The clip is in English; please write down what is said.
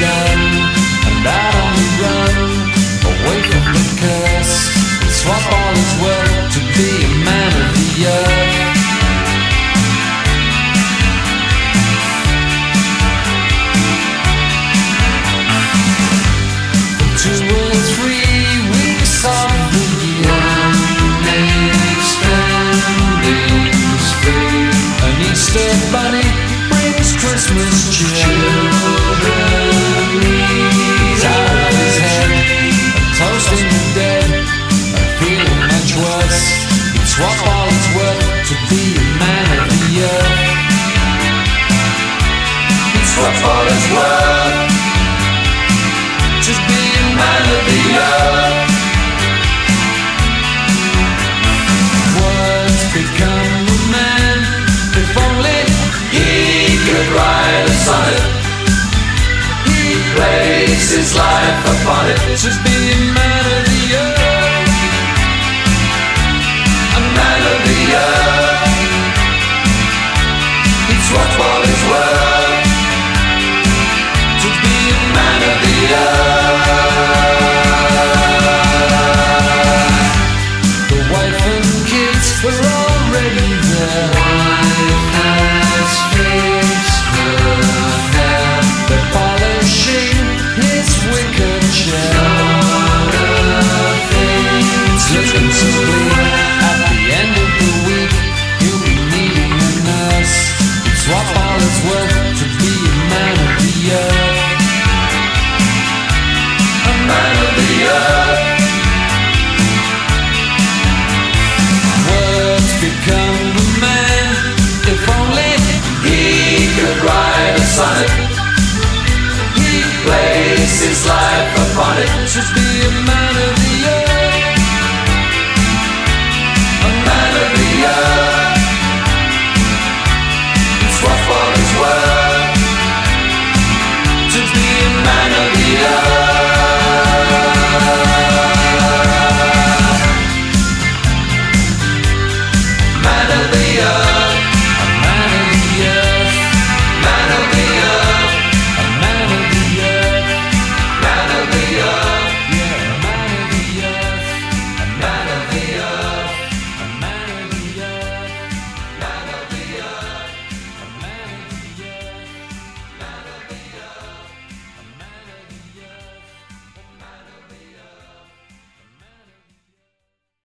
gun and out on the run, away from the curse. Swap all his work to be a man of the earth. Two or three weeks of the year. An Easter bunny brings Christmas cheer. A man of the earth. Become a man if only he could a sonnet. He his life upon it. Just be a man